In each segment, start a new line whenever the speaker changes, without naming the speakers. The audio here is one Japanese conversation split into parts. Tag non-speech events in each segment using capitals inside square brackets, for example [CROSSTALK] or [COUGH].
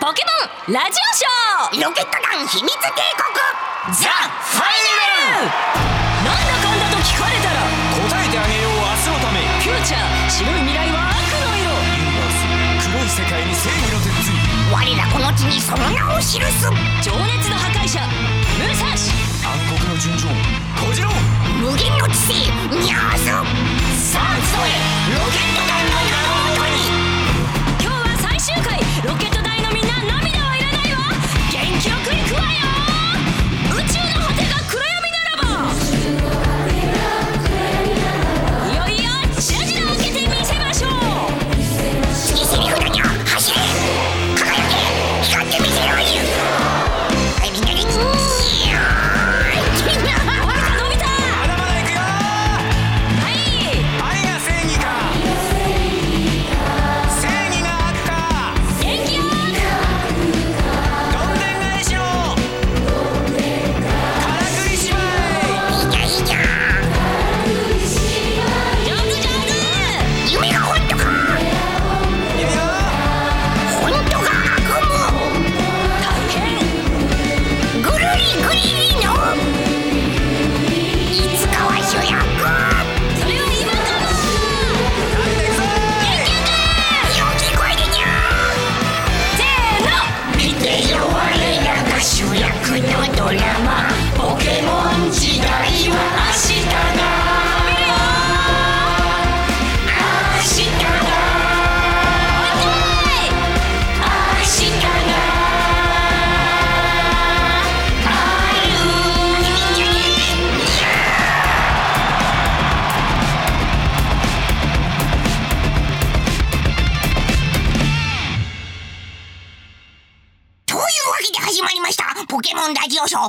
ポケモンラジオショー。
ロケット団秘密帝国
ザ・ファイナル！なんだかんだと聞かれたら
答えてあげよう明日のため。
フューチャー白い未来は悪の色。
ユニバース黒い世界に正義の鉄槌。
我らこの地にその名を記す。
情熱の破壊者ムサシ
暗黒の純情。小次郎。
無限の知性ニャーズさあ集えロケット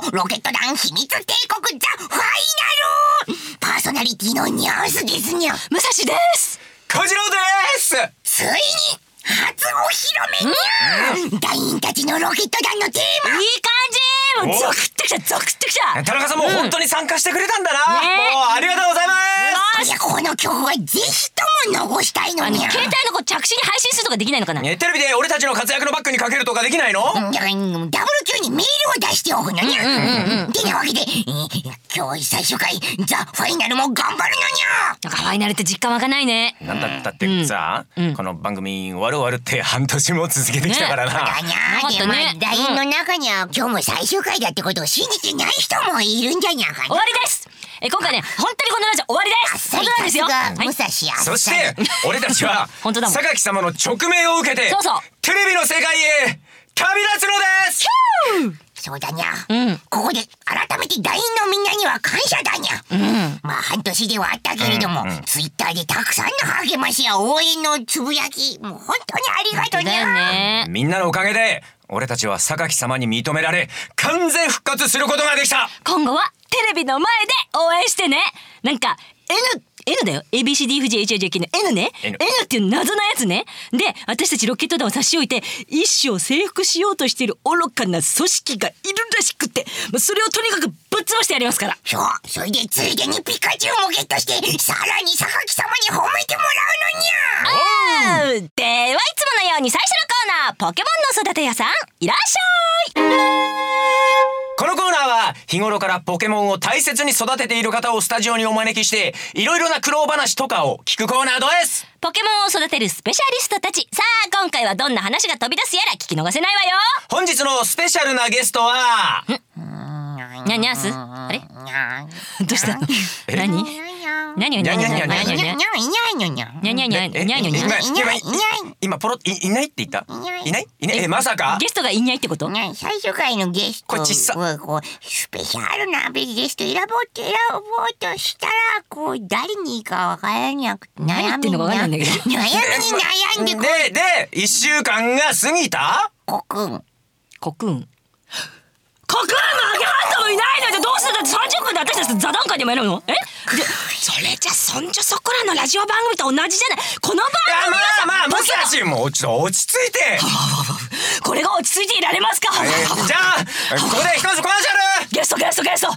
ロケット
団秘密帝国ザ・ファイナルパーソナリティのニャースですにゃ。
武蔵です。
小次郎です。
ついに初お披露目にゃ団員たちのロケット団のテーマ。
いい感じもう
お
ゾクってきたゾクってきた。
田中さんも本当に参加してくれたんだな、
ね。
もうありがとうございます。
いやこの曲はぜひとも残したいのに。ゃ
携帯のこう着信に配信するとかできないのかな？
えテレビで俺たちの活躍のバックにかけるとかできないの？
うん。ダブル級にメールを出しておくのに。ゃてなわけで、えー今日最終回ザ・ファイナルも頑張るのにゃ。
なんかファイナルって実感湧かないね。
なんだったってさ、この番組終わる終わるって半年も続けてきたからな、
だにゃで
ね
団員の中には今日も最終回だってことを信じてない人もいるんじゃにゃか
終わりです。え今回ね本当にこのラジオ終わりです。本当なんですよ。
さ
はい。
そして俺たちは [LAUGHS]
本当だもん。
榊様の直命を受けて
そうそう。
テレビの世界へ旅立つのです。
そうだにゃ、
うん。
ここで改めて団員のみんなには感謝だにゃ、まあ半年ではあったけれども、ツイッターでたくさんの励ましや応援のつぶやきもう本当にありがとうに
だよ
ゃ
ね。
みんなのおかげで俺たちは榊様に認められ完全復活することができた。
今後はテレビの前で応援してね。なんか N N だよ。ABCDFGHIJK の N ね。
N
N っていう謎なやつね。で私たちロケット団を差し置いて一生征服しようとしている愚かな組織がいるらしくってそれをとにかくぶっ潰してやりますから。
そう。それでついでにピカチュウもゲットしてさらに榊様に褒めてもらうのにゃ
あーではいつものように最初のコーナーポケモンの育て屋さんいらっしゃい。
このコーナーは日頃からポケモンを大切に育てている方をスタジオにお招きしていろいろな苦労話とかを聞くコーナーです。
ポケモンを育てるスペシャリストたち。さあ今回はどんな話が飛び出すやら聞き逃せないわよ。
本日のスペシャルなゲストは
にゃにゃすあれ
にゃ
どうしたの
え
何何をにゃにゃにゃにゃにゃにゃ
にゃにゃにゃにゃ
にゃにゃにゃ
え
にゃにゃにゃ
今
いないいない
今ポロいいないって言った
いない
いないいないえまさか
ゲストがいないってこと
ね、最初回のゲスト
これ小さ
はこうスペシャルなゲスト選ぼうって選ぼうとしたらこう誰にかわからなくて
何言ってんのかわかんないんだけど
悩みに悩んでこ
で一週間が過ぎた
コくん
コクンーンのあげハントもいないのじゃどうする？んだって30分で私たち座談会でもやるの？え？でそれじゃそんじょそこらのラジオ番組と同じじゃない？この番組はさ
まあまあ
ポケモン
武蔵もうちょっと落ち着いて。
これが落ち着いて。いられますか
えーじゃあここで一つコマーシャル。
ゲストゲストゲスト。ね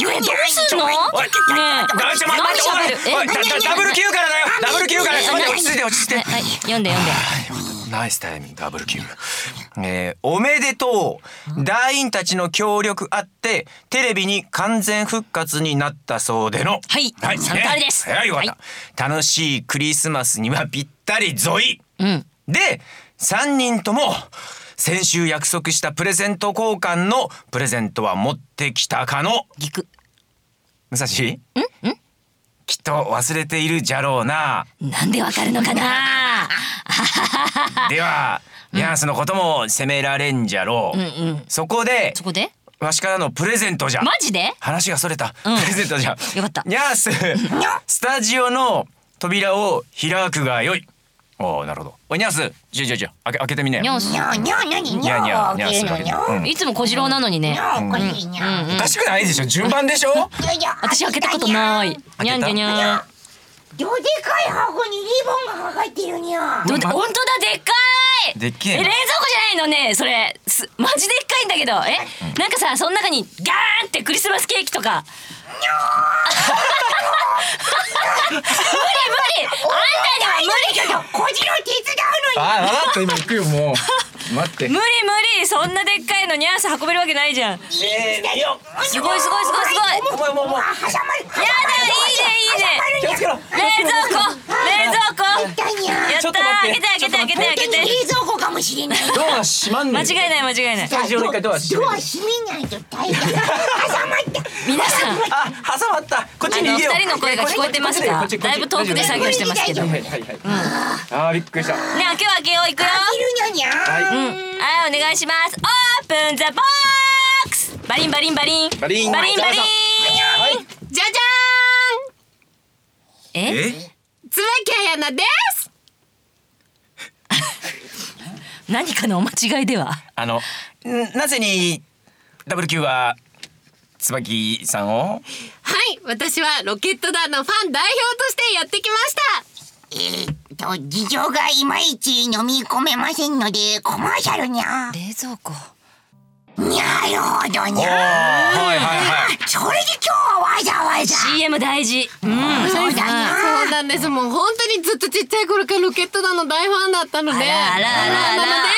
えどうすんの？え
ダブル Q からだよダブル Q から落ち着いて落ち着いて
えはい読んで読んで
ナイスタイミングダブルキュー、えー、おめでとう。団員たちの協力あってテレビに完全復活になったそうでの。
はい。
はい、
その通りです。
はい
は
楽しいクリスマスにはぴったりゾイ、
うん。
で3人とも先週約束したプレゼント交換のプレゼントは持ってきたかの？
ぎく
武蔵？きっと忘れているじゃろうな。
なんでわかるのかな？
ではニャースのことも責められんじゃろう、
うんうん。
そこで
そこで？
わしからのプレゼントじゃ。
マジで？
話がそれた、
うん。
プレゼントじゃ。
よかった。
ニャーススタジオの扉を開くがよいおーなるほど。おいニャース。じゃじゃじゃ開け開けてみね
にゃんす
にゃーにゃにに
にゃーにゃにゃ
にゃー
うん。
いつも小次郎なのにね。
にゃーおかしいにゃー
おかしくないでしょ順番でしょ？
いやいや
私開けたことない。にゃんにゃんにゃん
どでかい箱にリボンがかかってるにゃー
どで本当だでっかい。
でっけえ
冷蔵庫じゃないのねそれ。すマジでっかいんだけど。えなんかさその中にガーンってクリスマスケーキとか無理無理。あんたには無理
ちょっと小次郎手伝うのに。
あ分かった。今行くよもう待って。
無理無理そんなでっかいのニャース運べるわけないじゃん。すごいすごいすごいすごい。
もうもうもう
挟まる
いいねいいね
気をつけろ
冷蔵庫冷蔵庫やったー開けて開けて開けて開けて
冷蔵庫かもしれない
ドア閉まんね
間違いない間違いない
スタジオの一回ドア閉める
ドア閉めないと大変挟まった
皆さん
あ挟まったこっちに逃げよう
あの二人の声が聞こえてますかだいぶ遠くで作業してますけどね
はいはいはい、あーびっくりした
開けよう開けよういくよ
いるにゃにゃー
はい、
はいお願いします。オープンザボックス。バリンバリンバリン。
バリン。
バリンバリン。
はい。
じゃじ
え
え
ゃーん。椿彩菜です。[LAUGHS]
何かのお間違いでは？
あのんなぜにダブル Q は椿さんを？
はい私はロケット団のファン代表としてやってきました。
えーっと事情がいまいち飲み込めませんのでコマーシャルにゃ
冷蔵庫。
なるほどにゃ
はいはいはい。
それで今日はわざわざ。
CM 大事。うん。
そうだにゃ
そうなんです。もう本当にずっとちっちゃい頃からロケット団の大ファンだったので。
あらあらあらあら。
なので、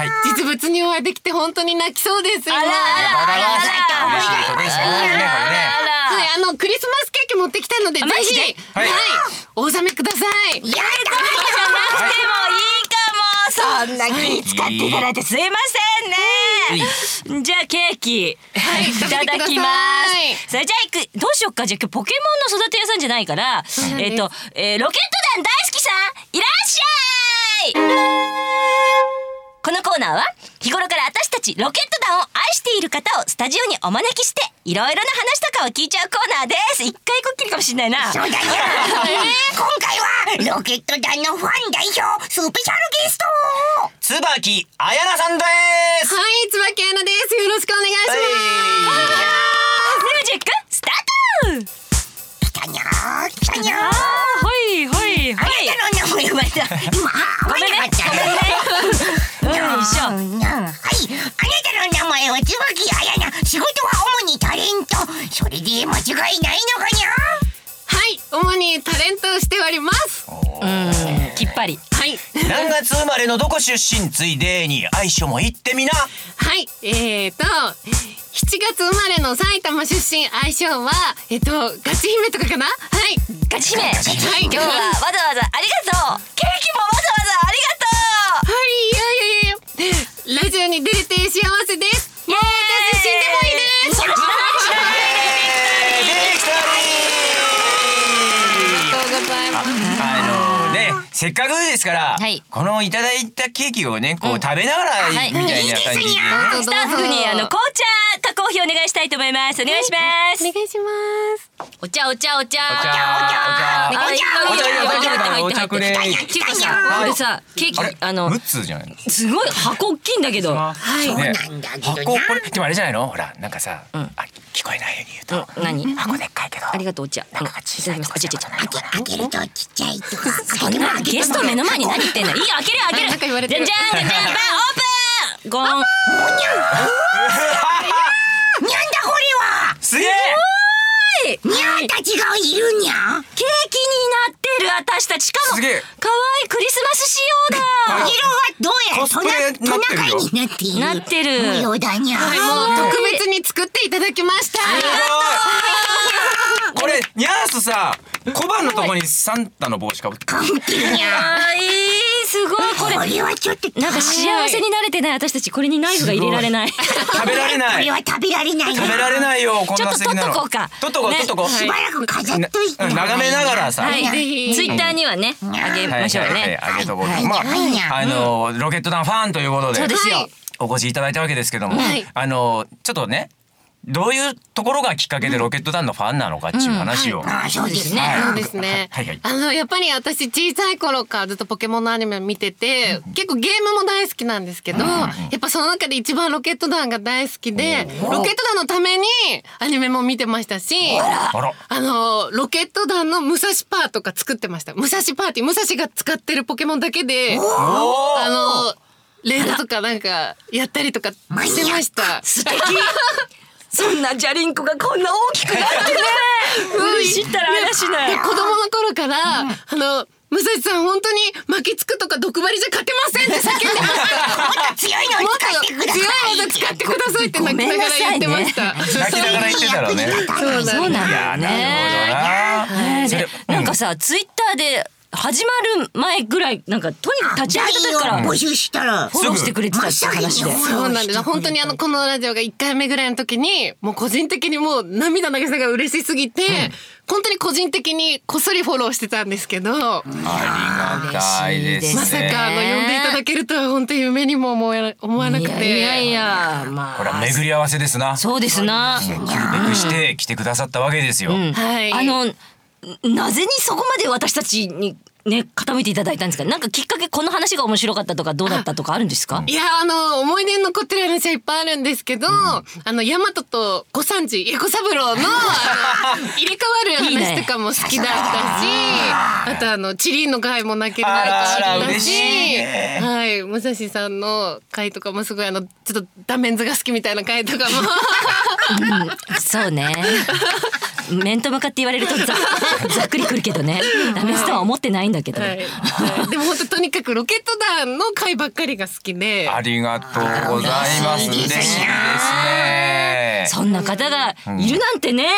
はい。
実物にお会いできて本当に泣きそうです。今
あらあらあらあら。
嬉しいことですねこれねこれね
はい、あのクリスマスケーキ持ってきたのでぜ
マジ
ひ。
で
はい
お納めください。
や
じゃなくてもいいかも。そんな気使っていただいてすいませんね。じゃあケーキ、い、ただきます。それじゃあ行く。どうしよっか。じゃあ今日ポケモンの育て屋さんじゃないからえっ、と、えーロケット団大好きさんいらっしゃいこのコーナーは日頃から私たちロケット団を愛している方をスタジオにお招きしていろいろな話とかを聞いちゃうコーナーです。一回こっきりかもしれないな。
そうだにゃ [LAUGHS] 今回はロケット団のファン代表スペシャルゲスト
椿彩菜さんです。
はい椿彩菜です。よろしくお願いします、
ミュージックスタート。
来たにゃー来たにゃー。
はいはいは
あ
い
なたの名前は [LAUGHS] 今合わなかったね
しょ
う。んはい。あなたの名前は椿彩菜仕事は主にタレント。それで間違いないのかにゃ？
はい主にタレントをしております。
うんきっぱり。
はい。[LAUGHS]
何月生まれのどこ出身つい。でに愛称も言ってみな
はい。えーと7月生まれの埼玉出身？愛称はえっとガチ姫とかかな？はい。
ガチ姫。
はい。
今日はわざわざありがとう。ケーキもわざわざあり
はいいやいやいやラジオに出れて幸せです。もう私死んでもいいです [LAUGHS]
できた
ありがとうございます
あのねせっかくですから、
はい。
このいただいたケーキをねこう食べながら、
はい。
みたいな感じで、ね。
スタッフにあの紅茶加工費お願いしたいと思います。お願いします。
お願いします。
お茶お茶お茶。
お茶
あ
お茶お茶お茶。くれ。
入ってっていうかさこれさケーキ
あれ
あの
6つじゃないの？
すごい箱大きいんだけど。
はい
ね
なん。だけど
箱これでもあれじゃないの？ほらなんかさ、あ聞こえないように言うと、
うん。何？
箱でっかいけど。
ありがとうお茶。ん。いただきますお茶お茶お茶
開けるとちっちゃい。とか
そんなゲスト目の前に何言ってんの？いいよ開けるよ開ける。
あなんか言われてる。
じゃんじゃんじゃん。じゃんバンオープン。ゴン。
にゃんだこれは
すげえ
にゃんたちがいるにゃ
ケーキになってる私たち。しかも
すげえ。
可愛いクリスマス仕様だ。
色はどうやらトナトナカイになっている
なってる。
模様だにゃ
はい、もう特別に作っていただきました。
これニャースさ小判のとこにサンタの帽子かぶって
かぶってる。にゃ
あーいいすごい。これ
これはちょっと
なんか幸せに慣れてない。私たちこれにナイフが入れられない。[LAUGHS]
食べられない。
これは食べられない。
食べられないよこん
ちょっと
な素敵なの。
取っとこうか。
取っとこう
ね
取っとこ。う
しばらく飾っといて
な眺めながらさ。
はい
ぜひ
ツイッターにはねあげましょうね。
はいあげとこうと、
はい。
まあ、あのロケット団ファンということで
そうですよ。
はい。
お越しいただいたわけですけども、
はい。
あのちょっとねどういうところがきっかけでロケット団のファンなのかっていう話を、
ああそうですね。
そうですね。
はいはい。
あのやっぱり私小さい頃からずっとポケモンのアニメ見てて、結構ゲームも大好きなんですけど、やっぱその中で一番ロケット団が大好きで、ロケット団のためにアニメも見てましたし、
あ
のロケット団の武蔵パーとか作ってました。武蔵パーティー武蔵が使ってるポケモンだけで、あのレードとかなんかやったりとかしてました。
素敵 [LAUGHS] そんなジャリンコがこんな大きくなってね。[LAUGHS] 知ったら嵐だよ。
で子供の頃から、あの武蔵さん本当に巻きつくとか毒針じゃ勝てませんって叫んでました。
もっと強いの使ってくだ
と強い
さい
技使ってくださいって泣きながら言ってました。[LAUGHS]
泣きながら言ってたろうね。
そうなん
そうなんだよね。
な
んかさツイッターで始まる前ぐらいなんかとにかく立ち上げた時から
募集したら
フォローしてくれてたって話で。
そうなんです。本当にあのこのラジオが1回目ぐらいの時にもう個人的にもう涙流すのが嬉しすぎて、本当に個人的にこっそりフォローしてたんですけど、
ありがたいですね。
まさかあの呼んでいただけるとは本当に夢にも思え思わなくて。
いやいやいやまあ。
これは巡り合わせですな。
そうですな。
来るべくして来てくださったわけですよ、
はい。
あのなぜにそこまで私たちにね傾いていただいたんですか？なんかきっかけこの話が面白かったとかどうだったとかあるんですか？
いやあの思い出に残ってる話はいっぱいあるんですけど、あの大和と小三治いや小三郎の [LAUGHS] 入れ替わる話とかも好きだったしあとあのチリンの回も泣ける
あらあら
だ
嬉しね。
はい武蔵さんの回とかもすごいあのちょっとダメンズが好きみたいな回とかも。[LAUGHS]
そうね面と向かって言われるとざ [LAUGHS] ざっくりくるけどね。ダメスとは思ってないんだけど、
はい、はい。でも本当とにかくロケット団の回ばっかりが好きで。
ありがとうございます。嬉しい
んな方がいるなんてね、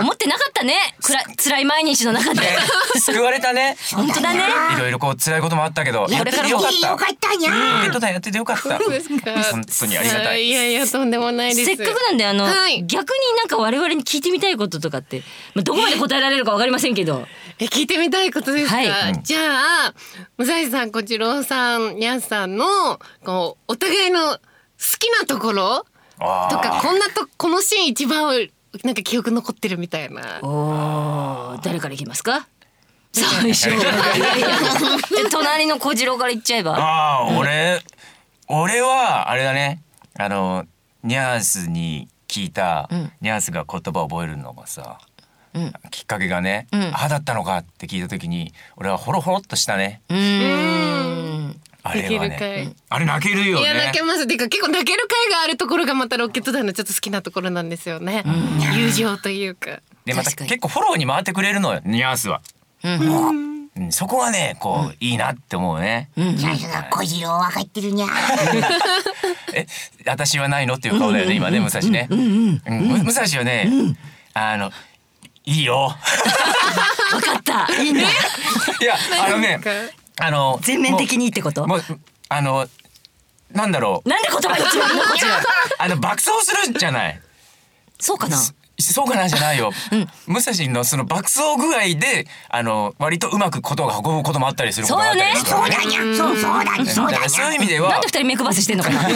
思ってなかったね。くら辛い毎日の中で。
ね [LAUGHS] 救われたね。
本当だね。
いろいろこう辛いこともあったけどやっててよかった。
よかったにゃ
ロケット団やっててよかった。本当にありがた
はい。いやいやとんでもないです。
せっかくなんであの、
はい。
逆になんか我々に聞いてみたいこととかって、まあ、どこまで答えられるかわかりませんけど。
え聞いてみたいことですか、
はい。
じゃあ武蔵さん小次郎さんにゃんさんのこうお互いの好きなところとかこんなとこのシーン一番なんか記憶残ってるみたいな。
おー。誰からいきますか？最初 [LAUGHS] 隣の小次郎から言っちゃえば？
ああ俺俺はあれだね。あのニャースに聞いた、ニャースが言葉を覚えるのがさ、
うん。
きっかけがね、
ん。
ああだったのかって聞いた時に俺はホロホロっとしたねあれね。
い
あれ泣けるよね。
いや泣けます。てか結構泣ける回があるところがまたロケット団のちょっと好きなところなんですよね。友情というか。
でまた結構フォローに回ってくれるのよニャースは、うん。そこがねこう、いいなって思うね、
さすが小次郎分かってるにゃ [LAUGHS]
え私はないのっていう顔だよね今ね武蔵ね、うん。む武蔵はね、あのいいよ。[LAUGHS]
分かった。いいね。[LAUGHS]
いやあのねあの
全面的にってこと？
もうもうあのなんだろう。
なんで言葉につまるのこちら [LAUGHS]
あの爆走するんじゃない。
そうかな？
そうかなんじゃないよ、武蔵のその爆走具合であの割とうまくことが運ぶこともあったりすることがあったりする
そうだにゃそうそうだにそうだに
だからそういう意
ゃ
味では。
なんで二人目配せしてんのかな？[LAUGHS]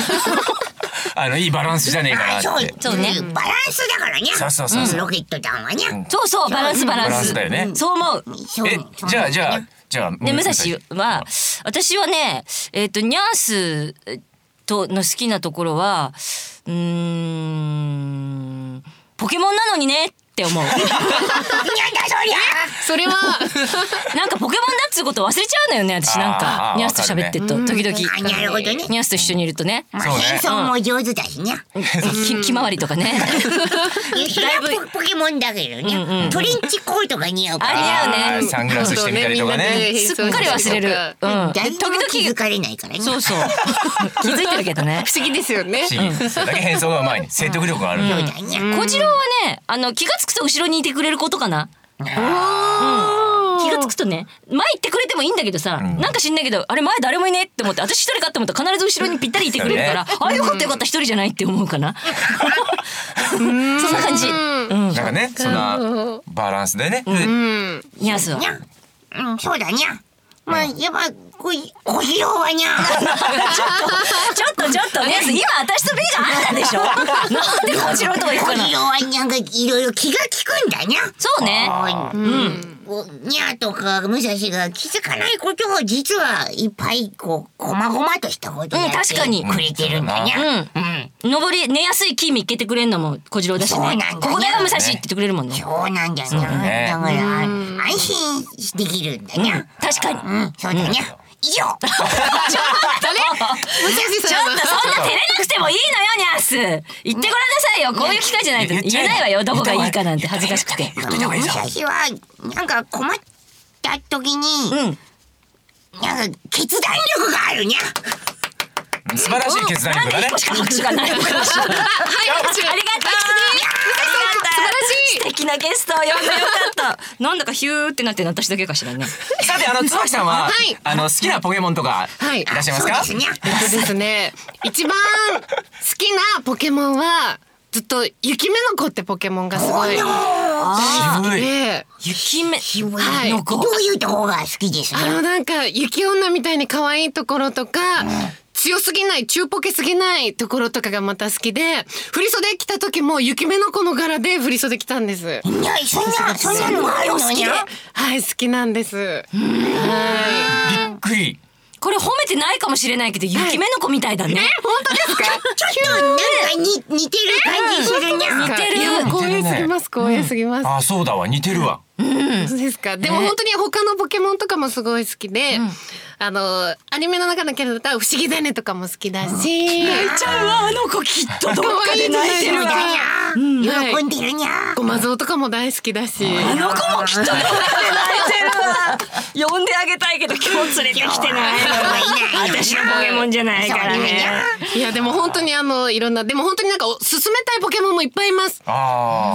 あのいいバランスじゃねえかな
あ [LAUGHS] そう
そうね。
バランスだからにゃ
そうそうそうそう。
ロケット団はにゃ
そうそうバランスバランス。
バランスだよね。
そう思う。
そう
えじゃあじゃあじゃあ
で武蔵は私はねえっ、とニャースとの好きなところはうーんポケモンなのにねってって思う。[LAUGHS] [LAUGHS]
そ
れは [LAUGHS]
なんかポケモンだっつうこと忘れちゃうのよね私なんか。ニャースと喋ってると。時々。
あなるほどね。
ニャースと一緒にいるとね。
変装も上手だしね。
き気回りとかね。
それはポポケモンだけどね。トレンチコートが似合うから。
あ似合うね。
サングラスしてみたりとかね。
すっかり忘れる。うん。
誰にも気づ
時々
かれないからね。
そうそう。気づいてるけどね。
不思議ですよね。
不思議。それだけ変装がうまいね説得力がある、
小次郎はねあの気がつくと後ろにいてくれることかな？気がつくとね前行ってくれてもいいんだけどさ、なんか知んないけどあれ前誰もいねえって思って私一人かって思ったら必ず後ろにぴったりいてくれるから、あよかったよかった一人じゃないって思うかな。そんな感じ。うん。
なんかねそんなバランスでね、
ニャースは？
にゃうんそうだにゃまあやっぱこい小次郎はにゃ [LAUGHS]
ちょっとちょっとニャース今私と目があったでしょ。[LAUGHS] なんで小次郎とか行くかな
小次郎はにゃんがいろいろ気が利くんだにゃ。
そうね。
うん、こうにゃとか武蔵が気づかないことを実はいっぱいこうこまごまとしたことやって
うん確かに。
くれてるんだにゃ。うん、
登り寝やすい木見っけてくれんのも小次郎だしね。
そうなんだね。
ここだよ武蔵って言ってくれるもんね。
そうなんだにゃ。
ね。
だから安心できるんだにゃ。
確かに。
うん、そうだにゃ。以上。[LAUGHS]
ちょっとそんな照れなくてもいいのよニャース。言ってごらんなさいよ。こういう機会じゃないと。言えないわよ。どこがいいかなんて恥ずかしくて。
言っとい。た方がいい
武
ぞ
蔵はなんか困った時に、
うん。
なんか決断力があるにゃ。
素晴らしい決断力だね。
で一個しか拍手がないはい。ありがとう。ありがとう素晴らしい。素敵なゲストを呼んでよかった。[LAUGHS] なんだかヒューってなってるの私だけかしらね。[LAUGHS]
さてあの椿さんは、
はい。
あの好きなポケモンとか
はい。
いらっしゃいますか、
そうですにゃ。
えっとですね。一番好きなポケモンはずっと雪目の子ってポケモンがすごい。
渋い。
で
雪目
の子。どういうとこが好きです？ね。
あのなんか雪女みたいに可愛いところとか、強すぎない中ポケすぎないところとかがまた好きで振り袖着た時も雪目の子の柄で振り袖着たんです。
いや、そんな、そんなのがあるの。
はい好きなんです。は
びっくり。
これ褒めてないかもしれないけど雪目の子みたいだね。
い本当ですか？
ちょっとなんかに似てる感じするにゃ。
似てる。
光栄すぎます光栄すぎます、
あそうだわ。似てるわ、
そうですか。でも本当に他のポケモンとかもすごい好きで、あのアニメの中のキャラだったら不思議だねとかも好きだし、
ちゃうわあの子きっとどっかで泣いてるわ。
喜ん。でる。にゃ。
ごまぞうとかも大好きだし、
あの子もきっとどっかで泣いてるわ。呼んであげたいけど今日連れてきてない。の私のポケモンじゃないからね
いやでも本当にあのいろんなでも本当になんかおすすめたいポケモンもいっぱいいます。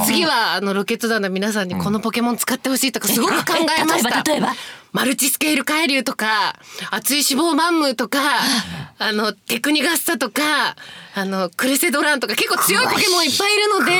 次はあのロケット団の皆さんにこのポケモン使ってほしいとかすごく考えました。
え例えば例えば？
マルチスケール海流とか熱い脂肪マンムーとかあのテクニガッサとかあのクレセドランとか結構強いポケモンいっぱいいるので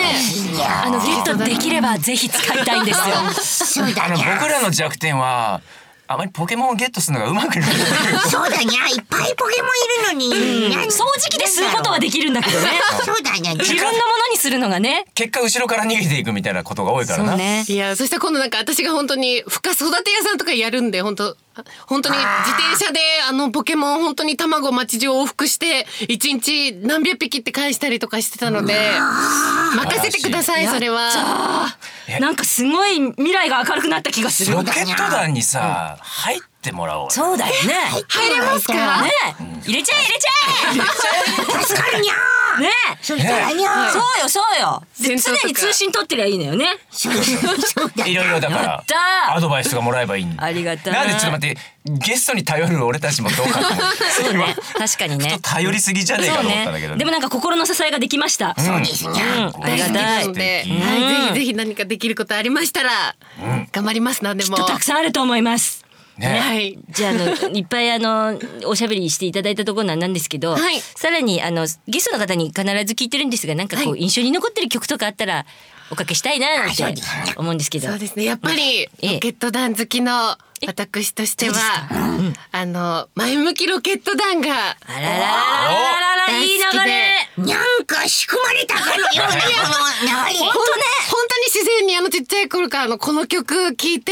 あのゲットできればぜひ使いたいんですよ。[LAUGHS]
僕らの弱点はあまりポケモンをゲットするのがうまくない [LAUGHS]
そうだにゃ。いっぱいポケモンいるのに。
掃除機で吸うことはできるんだけどね [LAUGHS]
そうだにゃ。
自分のものにするのがね
結果後ろから逃げていくみたいなことが多いからな
そうね
いやそしたら今度なんか私が本当に深育て屋さんとかやるんで本当 [LAUGHS] 本当に自転車であのポケモン本当に卵町中往復して一日何百匹って返したりとかしてたので任せてくださいそれは。
なんかすごい未来が明るくなった気がする。
ロケット団にさ、入ってもらおうよ。
そうだよね。
入れますか？
ね。入れちゃえ入れちゃ
助かるにゃ。
え。ね。
そ
うよそうよ。常に通信取ってりゃいいのよね。
いろいろだか
や
らアドバイスがもらえばいい
ありがたい。
なんでちょっと待ってゲストに頼る俺たちもどうかと思って
そう。[LAUGHS] ね確かにね。
頼りすぎじゃねえかと思ったんだけどね。
でもなんか心の支えができました、
そうですにゃ。
ありがた
ないぜひぜひ何かできることありましたら、頑張ります何でも。
たくさんあると思います
ね。
はい。
じゃああの [LAUGHS] いっぱいあのおしゃべりしていただいたところなんですけど、
はい。
さらにあのゲストの方に必ず聞いてるんですがなんかこう、
はい。
印象に残ってる曲とかあったらおかけしたいななんて思うんですけど。
そうですね。やっぱり
ええ。
ロケット団好きの私としては、あの前向きロケット団が
あらららららららいい流れ
にゃんか仕組まれたかのようなこの。
本当ね本当に自然にあのちっちゃい頃からのこの曲聴いて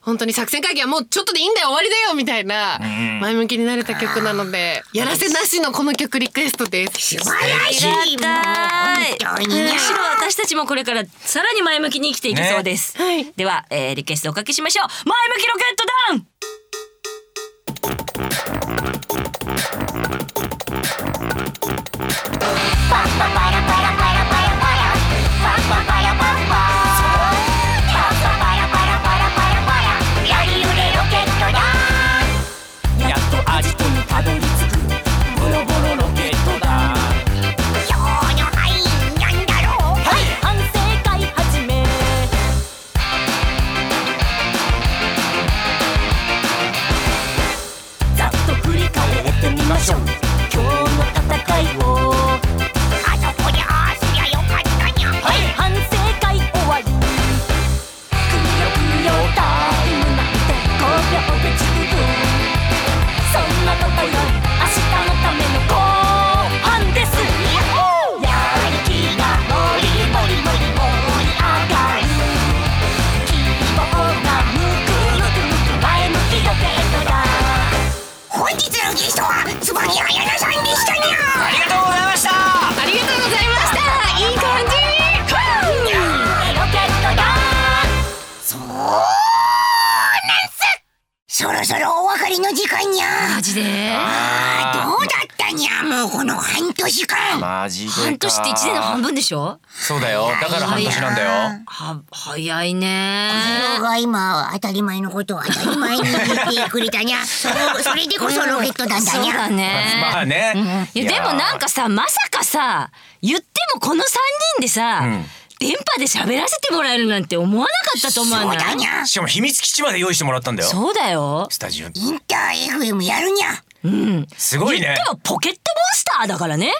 本当に作戦会議はもうちょっとでいいんだよ終わりだよみたいな前向きになれた曲なのでやらせなしのこの曲リクエストです
素晴らしい。本当にね
むしろ私たちもこれからさらに前向きに生きていけそうです、
ねはい
では、えーリクエストおかけしましょう前向きロケットダウン
そろそろお別れの時間にゃ。
マジで？
あーどうだったにゃもうこの半年間。
マジでか。
半年って1年の半分でしょ？
そうだよ。だから半年なんだよ。
は早いね。
人が今当たり前のことを当たり前に言ってくれたにゃ。[LAUGHS] それそれでこそロケットなんだにゃ。
そうだね。
まあね。
いやでもなんかさまさかさ言ってもこの3人でさ、
ん
電波で喋らせてもらえるなんて思わなかったと思わ
そう
ない
だにゃ。
しかも秘密基地まで用意してもらったんだよ。
そうだよ。
スタジオに。
インター FM やるにゃ。
うん。
すごいね。
言ってもポケットモンスターだからね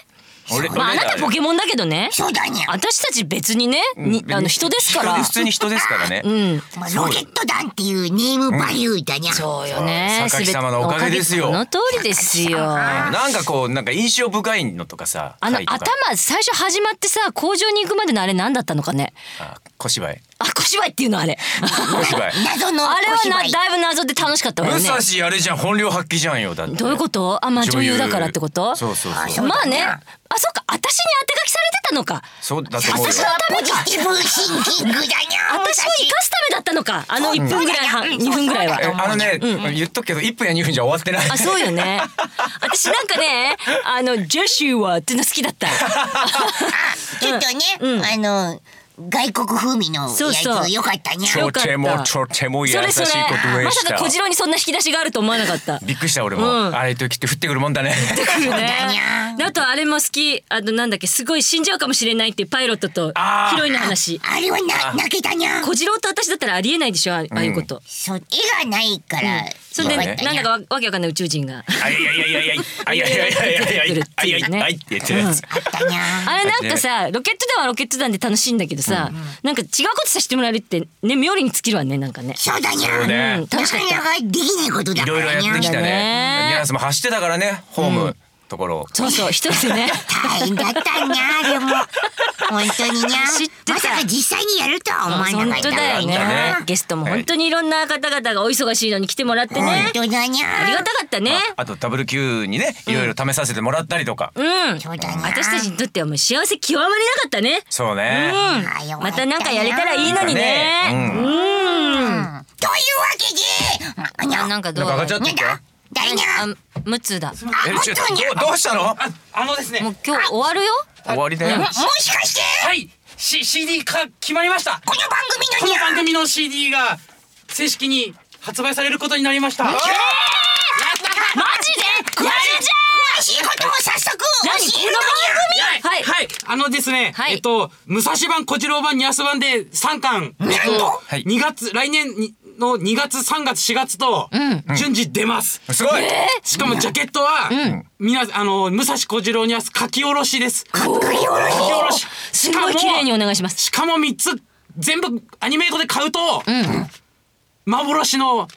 俺
まああなたポケモンだけどね。
そうだにゃ。
私たち別にね、に
うん
あの人ですから。
人普通に人ですからね。
うん。
まあ、ロケット団っていうネームバリューだにゃ。
そうよね。
そう榊様のおかげですよ。
その通りですよ。
なんかこうなんか印象深いのとかさ
あの頭最初始まってさ工場に行くまでのあれ何だったのかね。
あ小芝居。
あ小芝居っていうのあれ。
小芝居。[LAUGHS]
謎の
あれはなだいぶ謎で楽しかったわよ
武
ね
蔵あれじゃん本領発揮じゃんよだって。
どういうこと？あまあ女優だからってこと？
そうそう
あ
そう
まあね
そうだ
あ
ね
そうか私に当て書きされてたのか。
そうだと思うよ。
私のた
ポ
め
にゃ。
私を生かすためだったのか。あの1分ぐらい半
うん。
2分ぐらいは。
えあのね、言っとくけど1分や2分じゃ終わってない。
あそうよね。私なんかねあのジェシーはっていうの好きだった。
ちょっとね、あの外国風味のや
そうそう。
つよかったにゃ。
よかった。
とてもとても優しいこと
それそれま
でした
さか小次郎にそんな引き出しがあると思わなかった。
びっくりした俺も、
うん。
あれ時って降ってくるもんだね。
来る
だに
ね
ゃ
であとあれも好き。あとなんだっけすごい死んじゃうかもしれないっていうパイロットと
あー。
ヒロインの話。
あれはな泣けたにゃ。
小次郎と私だったらありえないでしょあああいうこと、
そう絵がないから。
それで、
ね
なんだかわわけわかんない宇宙人が。
あいやいやいやいやあいやいやいやいやいやいやいやいやいやいって言ってるやつ
あったにゃ。
あれなんかさロケット弾はロケット弾で楽しいんだけどさ、なんか違うことさせてもらえるってね妙利に尽きるわねなんかね。
そうだにゃ。
ね。
うん楽しかった
なかなかできないことだ
いろいろ
からにゃ。
やってきた
だね
ね。ニャンスも走ってたからねホーム、ところを。
そうそう一人でね。[LAUGHS]
大変だったにゃでも。本当ににゃまさか実際にやるとは思わなか
本
った
よ。ね。
ね。
ゲストも。本当にいろんな方々がお忙しいのに来てもらってね。
本当だにゃ。
ありがたかったね。
あと WQ にねいろいろ試させてもらったりとか、
うん。
そうだにゃ
私たちにとってはもう幸せ極まりなかったね。
そうね、
あよかった
またなんかやれたらいいのにね。
うん。
うん。
というわけで
なんかどう？
なんか上がっちゃって
なんだだいにゃ
あ無痛だ。
えちょどうどうしたの？
あのですね。
もう今日終わるよ？
終わりだよ、
もしかして？
はい。C CD 化決まりました。
この番組
この
のにゃ
番組の CD が正式に発売されることになりました。
マジで？やるじ
詳しいことを早速教
何
えるの
はい。
はい。あのですね、
はい。
えっと武蔵版小次郎版ニャス版で3巻。えっと
はい。
2月来年にの2月3月4月と順次出ます、
すごい、
しかもジャケットは、みなあの武蔵小次郎ニャス書き下ろしです。書き下ろし。
すごい綺麗にお願いします。
しかも3つ全部アニメートで買うと、幻の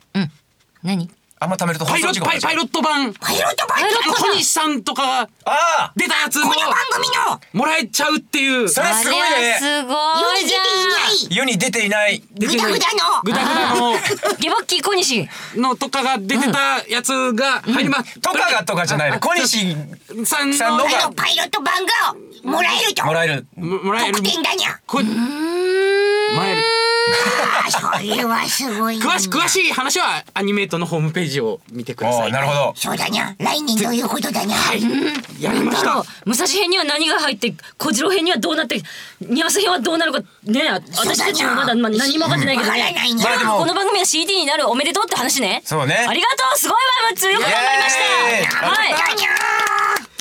何？
あんま貯めると放
パイロ
送事故になっちゃう。
パイパイロット版。
パイロット版
あの小西さんとかが
あ。
出たやつの。
この番組の。
もらえちゃうっていう。
それすごいね。
はすごい。じゃん
世に出ていない。
グダグダの。
グダグダの。
ゲボッキー小西。
のとかが出てたやつが入ります、
とかがとかじゃないの。小西
さんの
さんのが。
あのパイロット番号もらえると。
もらえる。
ももらえる。
得点だにゃ。
こもらえる。
あそれはすごい
詳し詳
い
しい話はアニメートのホームページを見てくだ
お
さい。
ーなるほど。
そうだにゃ。来年ということだにゃ。はい。
やりました。
武蔵編には何が入って小次郎編にはどうなってニャース編はどうなるかね私たちもまだま何も分かってないけどね。
ないにゃ
まあでも
この番組は CD になるおめでとうって話ね。
そうね。
ありがとうすごいわムツよく頑張りました。はい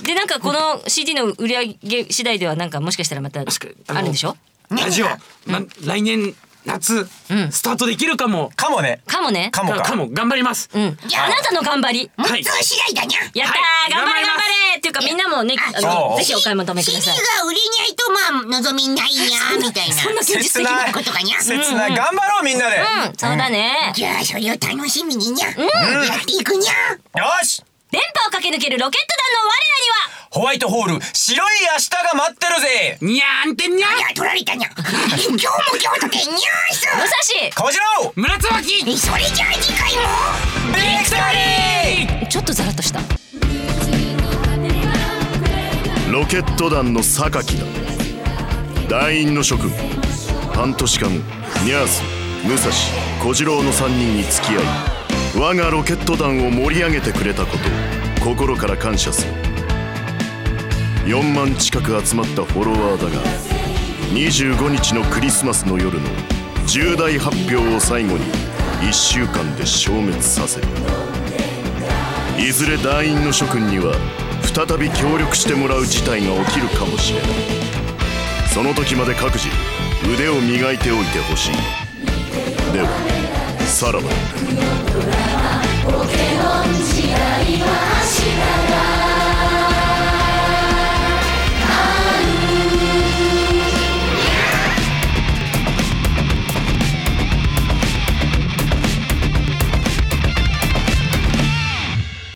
でなんかこの CD の売り上げ次第ではなんかもしかしたらまた
あ
るんでしょ
ラジオ、な来年夏、スタートできるかも。
かもね。
かもね。
かもか。
かも頑張ります、
うん。あなたの頑張り。
6
はい。
だにゃ
やったー、
はい。
頑張れ頑
頑張
れっていうかみんなもねあ
そう。
のぜひお買い求めください。
が売れないとまあ望みないにゃみたいな。[LAUGHS]
そんな現実
切
的な
な
ことかにゃ
切な頑張ろうみんなで。よ
うんそうだね。
じゃあそれを楽しみににゃやっていくにゃ
し
電波を駆け抜けるロケット団の我らには。
ホワイトホール白い明日が待ってるぜ。
にゃーんてんにゃ
いや取られたにゃ今日も今日とてにゃーす
武蔵。
小次郎。
村つばき。
えそれじゃあ次回も。
ビクトリー。
ちょっとザラッとした。
ロケット団の榊だ。団員の諸君半年間ニャース武蔵小次郎の3人に付き合い我がロケット団を盛り上げてくれたこと心から感謝する。4万近く集まったフォロワーだが25日のクリスマスの夜の重大発表を最後に1週間で消滅させる。いずれ団員の諸君には再び協力してもらう事態が起きるかもしれない。その時まで各自腕を磨いておいてほしい。ではさらば。
ポケモン時代は走られ